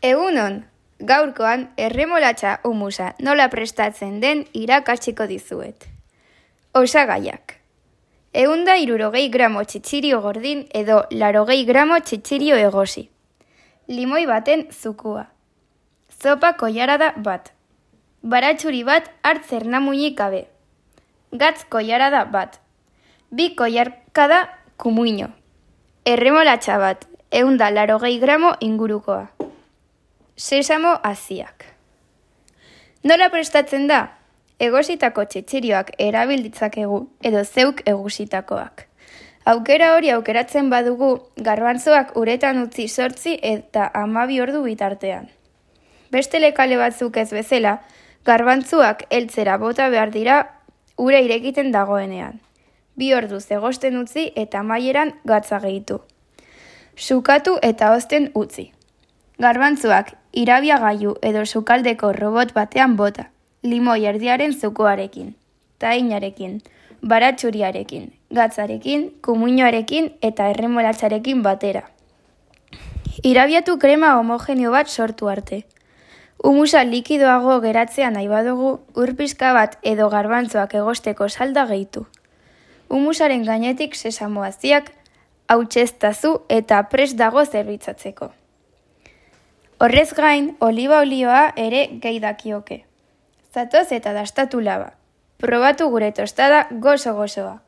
Egunon, gaurkoan erremolatxa humusa nola prestatzen den irakatsiko dizuet. Osagaiak. Eunda irurogei gramo txitsirio gordin edo larogei gramo txitsirio egosi. Limoi baten zukua. Zopa koiarada bat. Baratxuri bat hartzer namuinik gabe. Gatz koiarada bat. Bi koiarkada kumuino. Erremolatxa bat, eunda larogei gramo ingurukoa sesamo aziak. Nola prestatzen da? Egositako txitsirioak erabilditzakegu edo zeuk egusitakoak. Aukera hori aukeratzen badugu, garbantzoak uretan utzi sortzi eta amabi ordu bitartean. Beste lekale batzuk ez bezala, garbantzuak heltzera bota behar dira ure irekiten dagoenean. Bi ordu zegosten utzi eta maieran gatza gehitu. Sukatu eta osten utzi. Garbantzuak irabia gaiu edo sukaldeko robot batean bota, limoi erdiaren zukoarekin, tainarekin, baratxuriarekin, gatzarekin, kumuinoarekin eta erremolatzarekin batera. Irabiatu krema homogenio bat sortu arte. Umusa likidoago geratzea nahi badugu, urpizka bat edo garbantzoak egosteko salda gehitu. Umusaren gainetik sesamoaziak, hautseztazu eta pres dago zerbitzatzeko. Horrez gain, oliba olioa ere gehi dakioke. Zatoz eta dastatu laba. Probatu gure tostada gozo gozoa.